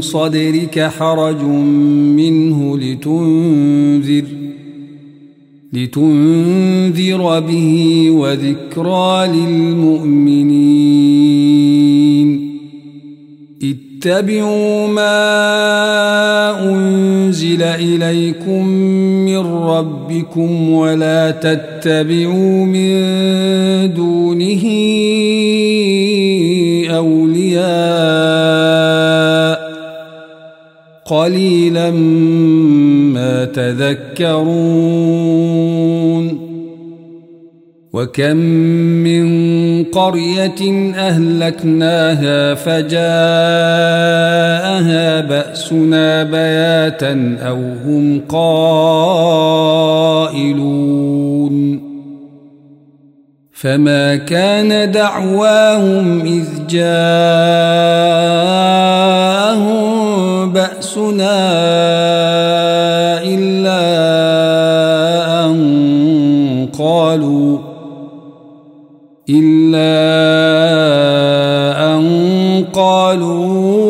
صدرك حرج منه لتنذر لتنذر به وذكرى للمؤمنين اتبعوا ما أنزل إليكم من ربكم ولا تتبعوا من دونه قليلا ما تذكرون وكم من قرية أهلكناها فجاءها بأسنا بياتا أو هم قائلون فما كان دعواهم إذ جاءهم بأسنا إلا أن قالوا إلا أن قالوا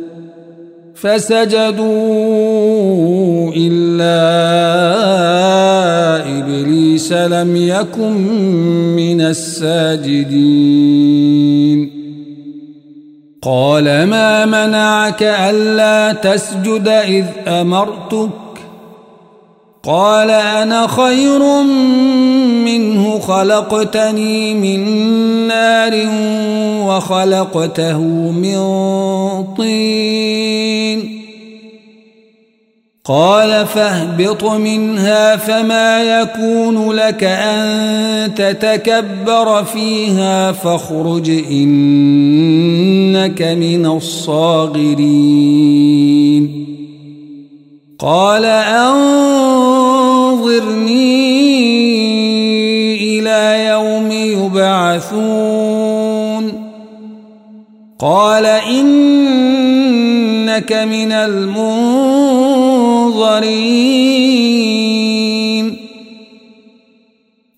فسجدوا إلا إبليس لم يكن من الساجدين. قال ما منعك ألا تسجد إذ أمرتك؟ قال أنا خير منه خلقتني من نار وخلقته من طين. قال فاهبط منها فما يكون لك أن تتكبر فيها فاخرج إنك من الصاغرين. قال أنظرني إلى يوم يبعثون. قال إنك من المنظرين.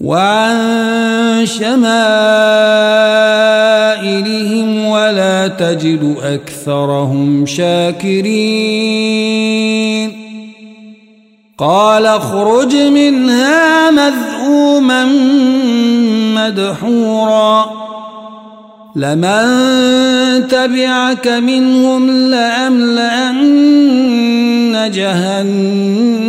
وعن شمائلهم ولا تجد أكثرهم شاكرين قال اخرج منها مذءوما مدحورا لمن تبعك منهم لأملأن جهنم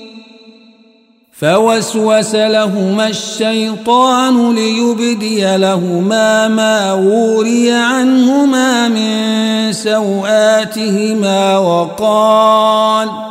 فوسوس لهما الشيطان ليبدي لهما ما وري عنهما من سوآتهما وقال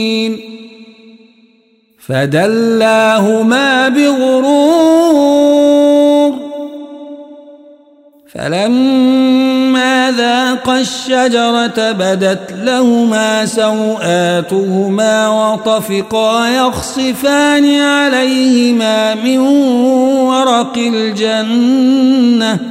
فدلاهما بغرور فلما ذاقا الشجرة بدت لهما سوآتهما وطفقا يخصفان عليهما من ورق الجنة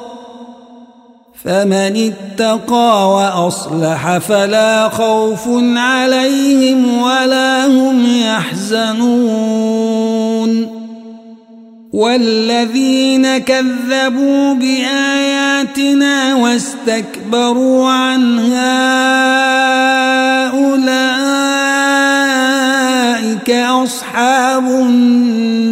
فمن اتقى وأصلح فلا خوف عليهم ولا هم يحزنون. والذين كذبوا بآياتنا واستكبروا عنها أولئك أصحاب النار.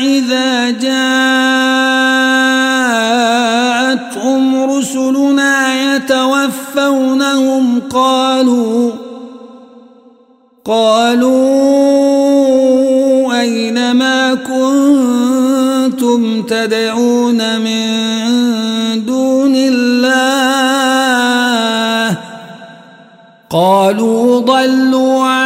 إذا جاءتهم رسلنا يتوفونهم قالوا قالوا أين ما كنتم تدعون من دون الله؟ قالوا ضلوا عنا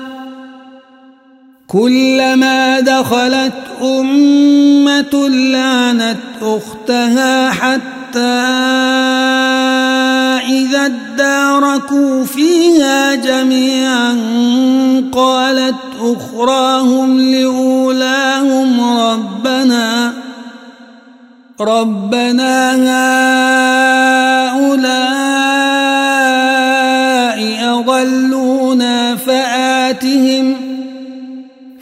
كلما دخلت أمة لعنت أختها حتى إذا اداركوا فيها جميعا قالت أخراهم لأولاهم ربنا ربنا هؤلاء أضلونا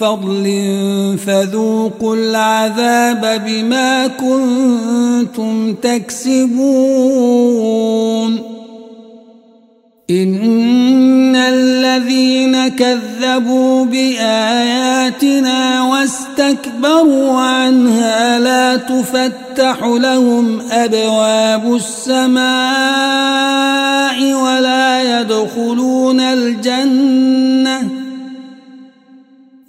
فضل فذوقوا العذاب بما كنتم تكسبون. إن الذين كذبوا بآياتنا واستكبروا عنها لا تفتح لهم أبواب السماء ولا يدخلون الجنة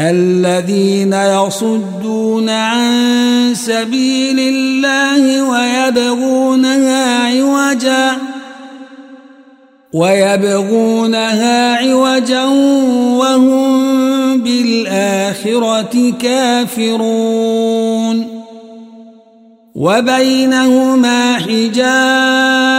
الذين يصدون عن سبيل الله ويبغونها عوجا ويبغونها عوجا وهم بالآخرة كافرون. وبينهما حجاب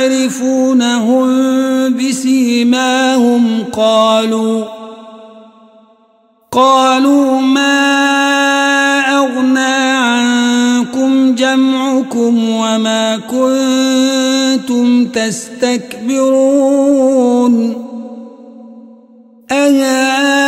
يعرفونهم بسيماهم قالوا قالوا ما أغنى عنكم جمعكم وما كنتم تستكبرون؟ أهؤلاء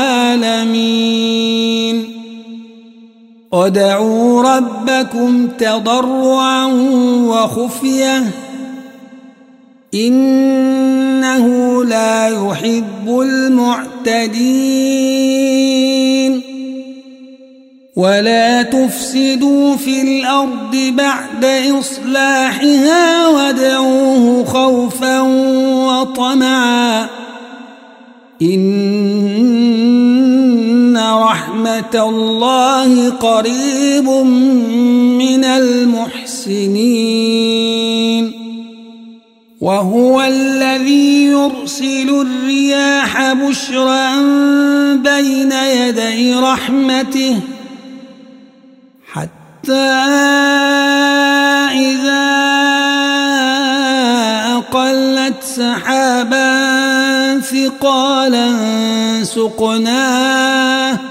ودعوا ربكم تضرعا وخفية إنه لا يحب المعتدين ولا تفسدوا في الأرض بعد إصلاحها وادعوه خوفا وطمعا رحمة الله قريب من المحسنين. وهو الذي يرسل الرياح بشرا بين يدي رحمته حتى إذا أقلت سحابا ثقالا سقناه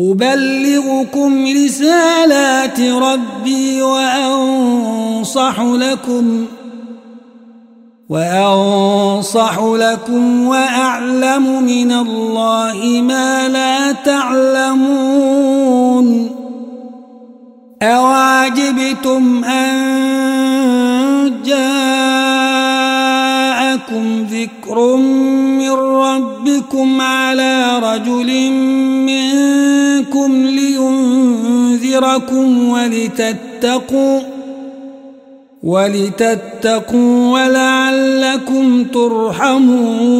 أبلغكم رسالات ربي وأنصح لكم وأنصح لكم وأعلم من الله ما لا تعلمون أواجبتم أن جاءكم ذكر من ربكم على رجل منكم لينذركم ولتتقوا ولتتقوا ولعلكم ترحمون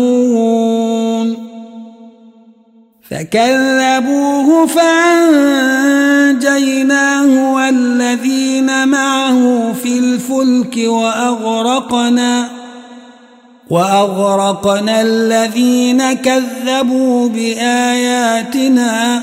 فكذبوه فأنجيناه والذين معه في الفلك وأغرقنا وأغرقنا الذين كذبوا بآياتنا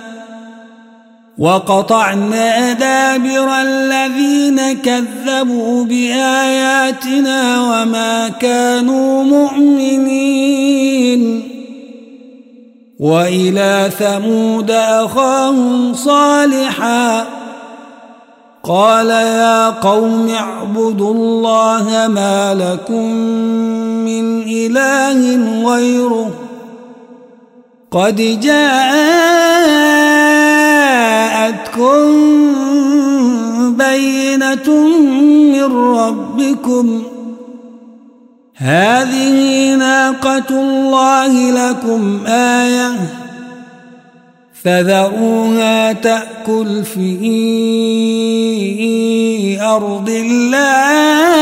وقطعنا دابر الذين كذبوا بآياتنا وما كانوا مؤمنين. وإلى ثمود أخاهم صالحا. قال يا قوم اعبدوا الله ما لكم من إله غيره. قد جاءتكم بينة من ربكم. هذه ناقة الله لكم آية فذروها تأكل في أرض الله.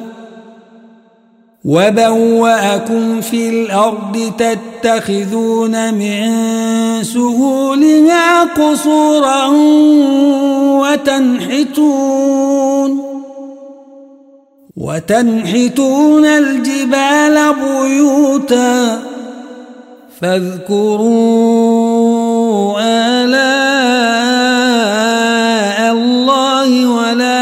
وبوأكم في الأرض تتخذون من سهولها قصورا وتنحتون وتنحتون الجبال بيوتا فاذكروا آلاء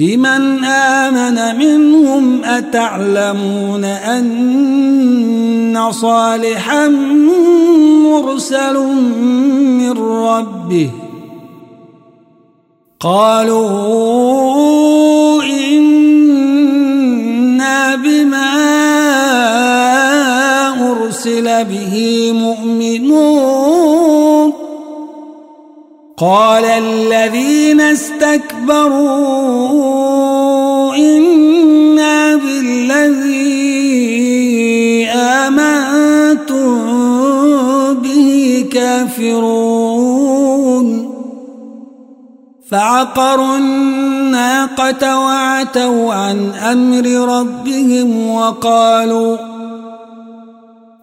لمن آمن منهم أتعلمون أن صالحا مرسل من ربه؟ قالوا وقال الذين استكبروا إنا بالذي آمنتم به كافرون. فعقروا الناقة وعتوا عن أمر ربهم وقالوا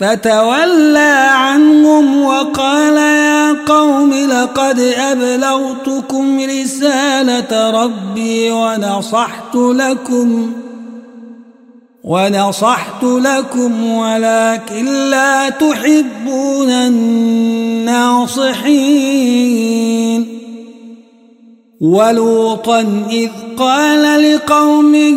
فتولى عنهم وقال يا قوم لقد أبلغتكم رسالة ربي ونصحت لكم ونصحت لكم ولكن لا تحبون الناصحين ولوطا إذ قال لقومه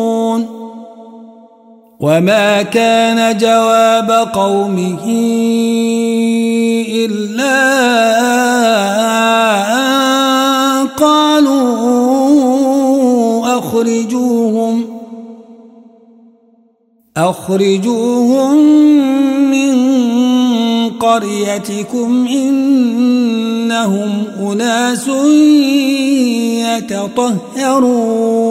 وما كان جواب قومه إلا أن قالوا أخرجوهم أخرجوهم من قريتكم إنهم أناس يتطهرون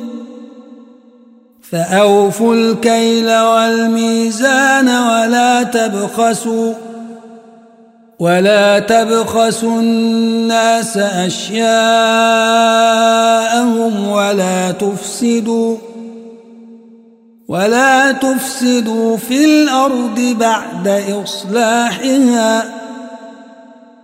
فأوفوا الكيل والميزان ولا تبخسوا ولا تبخسوا الناس أشياءهم ولا تفسدوا ولا تفسدوا في الأرض بعد إصلاحها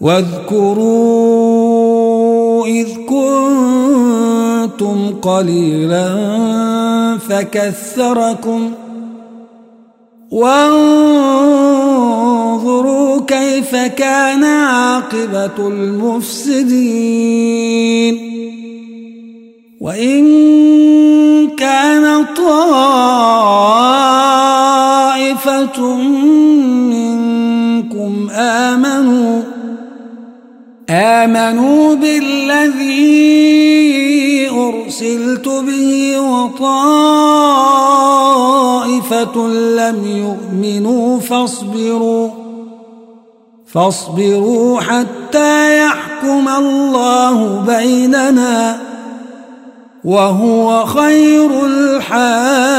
واذكروا إذ كنتم قليلا فكثركم وانظروا كيف كان عاقبة المفسدين وإن كان طائفة منكم آمنوا آمنوا بالذي أرسلت به وطائفة لم يؤمنوا فاصبروا فاصبروا حتى يحكم الله بيننا وهو خير الحاكمين.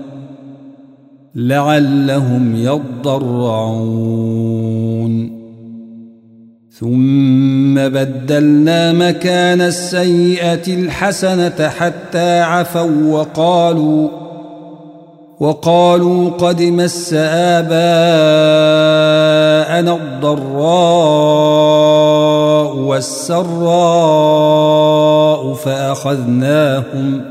لعلهم يضرعون. ثم بدلنا مكان السيئة الحسنة حتى عفوا وقالوا وقالوا قد مس آباءنا الضراء والسراء فأخذناهم ۖ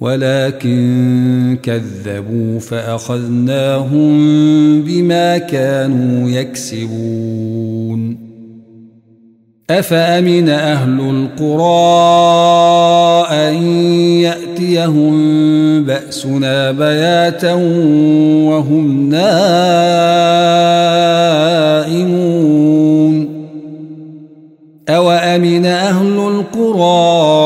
ولكن كذبوا فأخذناهم بما كانوا يكسبون. أفأمن أهل القرى أن يأتيهم بأسنا بياتا وهم نائمون؟ أوأمن أهل القرى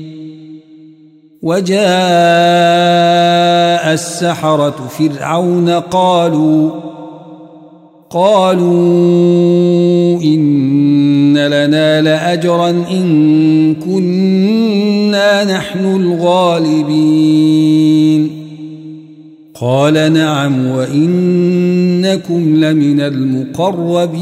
وجاء السحرة فرعون قالوا قالوا إن لنا لأجرا إن كنا نحن الغالبين. قال نعم وإنكم لمن المقربين.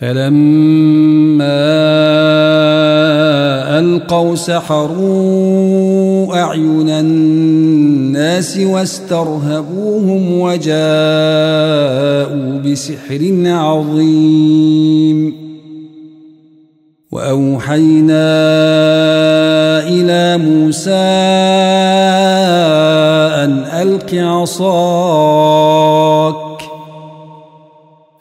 فلما ألقوا سحروا أعين الناس واسترهبوهم وجاءوا بسحر عظيم. وأوحينا إلى موسى أن ألق عصاك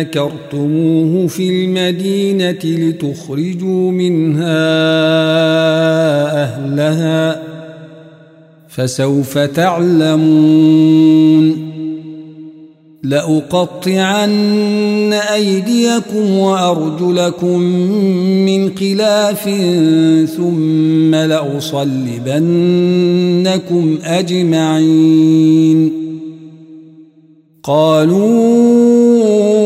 مكرتموه في المدينة لتخرجوا منها أهلها فسوف تعلمون لأقطعن أيديكم وأرجلكم من خلاف ثم لأصلبنكم أجمعين قالوا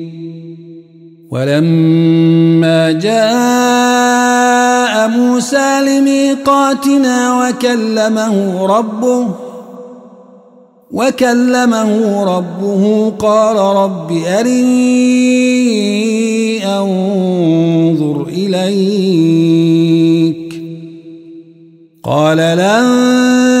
ولما جاء موسى لميقاتنا وكلمه ربه وكلمه ربه قال رب أرني أنظر إليك. قال لن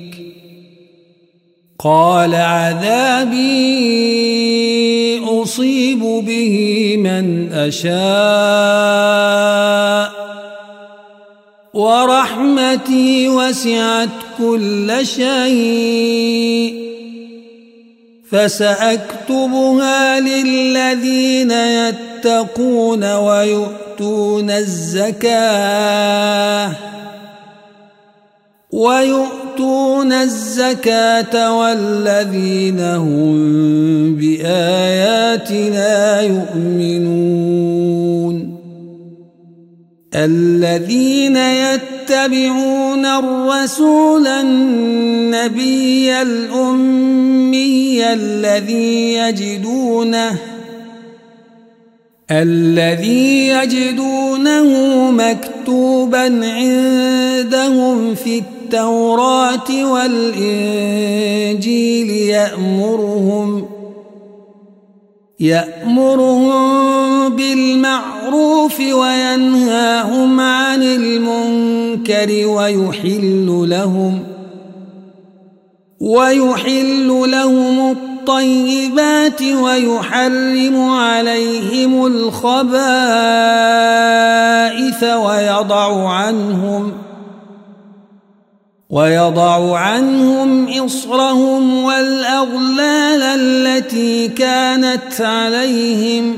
قال عذابي أصيب به من أشاء. ورحمتي وسعت كل شيء. فسأكتبها للذين يتقون ويؤتون الزكاة. ويؤتون الزكاة والذين هم بآياتنا يؤمنون. الذين يتبعون الرسول النبي الأمي الذي يجدونه الذي يجدونه مكتوبا عندهم في التوراة والإنجيل يأمرهم يأمرهم بالمعروف وينهاهم عن المنكر ويحل لهم ويحل لهم الطيبات ويحرم عليهم الخبائث ويضع عنهم ويضع عنهم إصرهم والأغلال التي كانت عليهم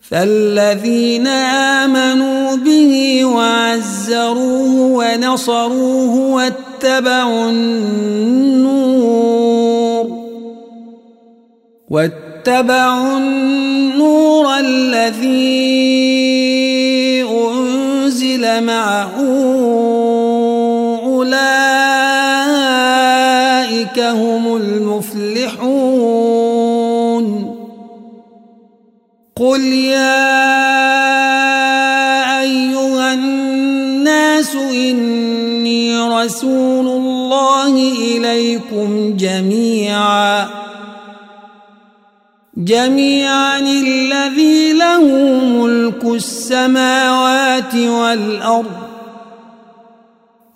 فالذين آمنوا به وعزروه ونصروه واتبعوا النور واتبعوا النور الذي أنزل معه رسول الله إليكم جميعا. جميعا الذي له ملك السماوات والأرض.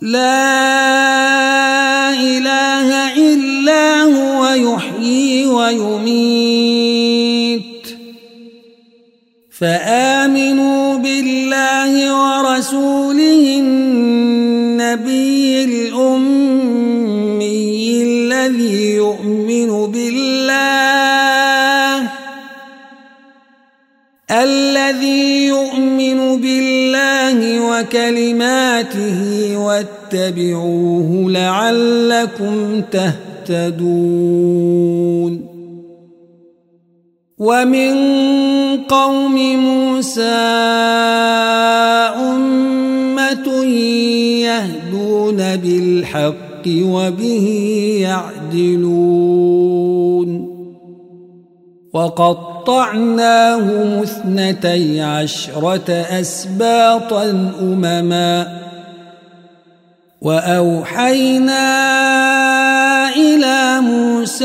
لا إله إلا هو يحيي ويميت. فآمنوا بالله ورسوله النبي الذي يؤمن بالله. الذي يؤمن بالله وكلماته واتبعوه لعلكم تهتدون. ومن قوم موسى أمة يهدون بالحق وبه يعدلون وقطعناهم اثنتي عشرة أسباطا أمماً وأوحينا إلى موسى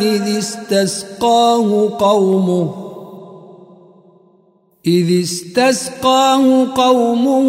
إذ استسقاه قومه إذ استسقاه قومه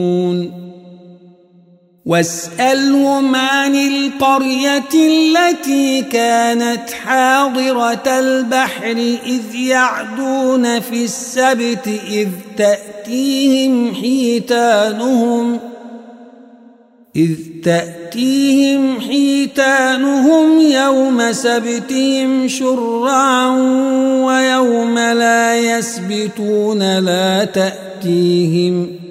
واسألهم عن القرية التي كانت حاضرة البحر إذ يعدون في السبت إذ تأتيهم حيتانهم إذ تأتيهم حيتانهم يوم سبتهم شرعا ويوم لا يسبتون لا تأتيهم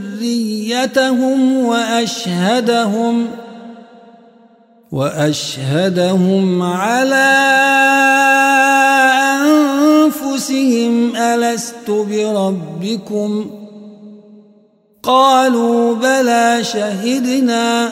ذريتهم وأشهدهم وأشهدهم على أنفسهم ألست بربكم؟ قالوا بلى شهدنا.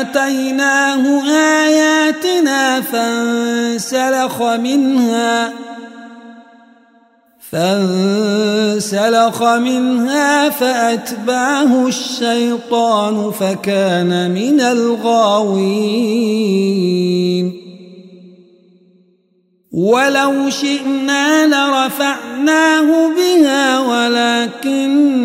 آتيناه آياتنا فانسلخ منها فانسلخ منها فأتبعه الشيطان فكان من الغاوين. ولو شئنا لرفعناه بها ولكنه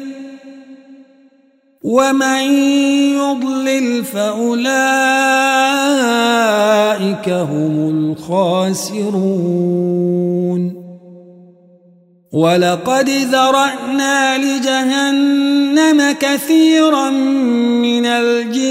ومن يضلل فأولئك هم الخاسرون ولقد ذرأنا لجهنم كثيرا من الجن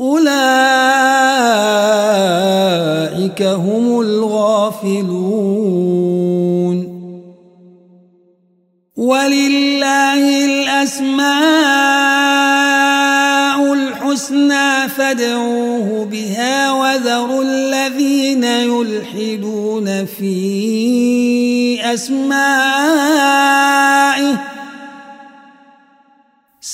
أولئك هم الغافلون. ولله الأسماء الحسنى فادعوه بها وذروا الذين يلحدون في أسمائه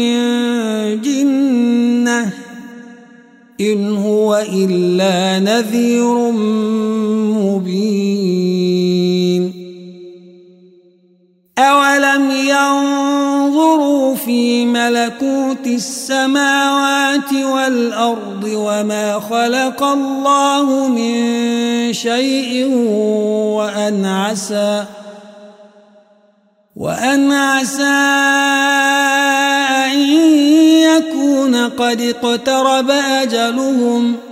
من جنة إن هو إلا نذير مبين. أو في ملكوت السماوات والأرض وما خلق الله من شيء وأن عسى وأن عسى يكون قد اقترب أجلهم ۖ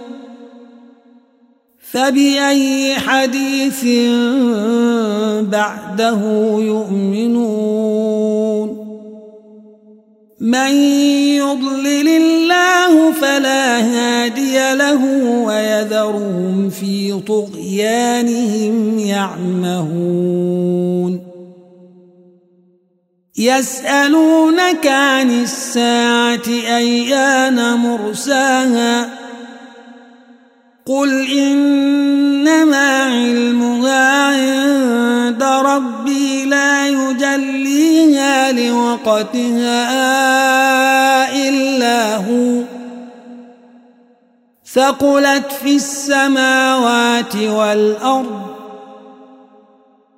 فبأي حديث بعده يؤمنون؟ من يضلل الله فلا هادي له ويذرهم في طغيانهم يعمهون. يسألونك عن الساعة أيان مرساها قل إنما علمها عند ربي لا يجليها لوقتها إلا هو ثقلت في السماوات والأرض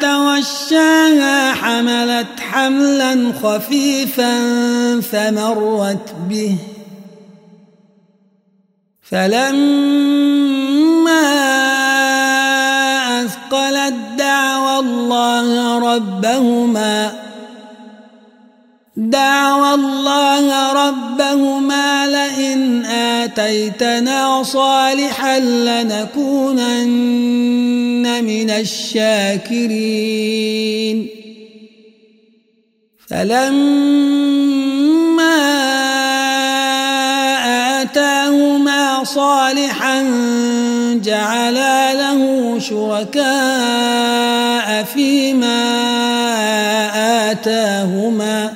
توشاها حملت حملا خفيفا فمرت به. فلما أثقلت دعوى الله ربهما دعوى الله ربهما لئن آتيتنا صالحا لنكونن من الشاكرين. فلما آتاهما صالحا جعلا له شركاء فيما آتاهما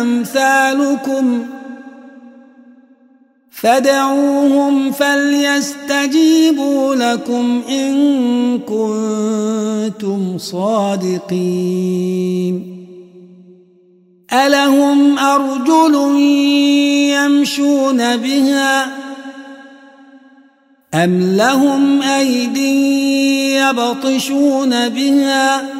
أمثالكم فدعوهم فليستجيبوا لكم إن كنتم صادقين. ألهم أرجل يمشون بها أم لهم أيدي يبطشون بها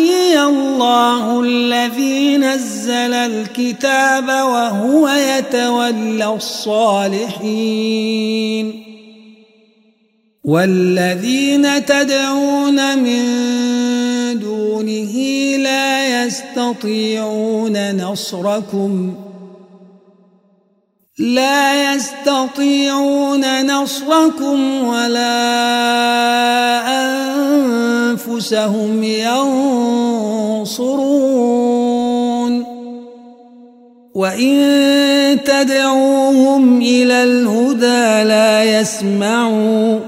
الله الذي نزل الكتاب وهو يتولى الصالحين. والذين تدعون من دونه لا يستطيعون نصركم. لا يستطيعون نصركم ولا أنفسهم ينصرون. وإن تدعوهم إلى الهدى لا يسمعوا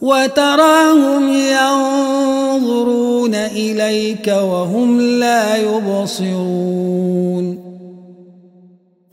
وتراهم ينظرون إليك وهم لا يبصرون.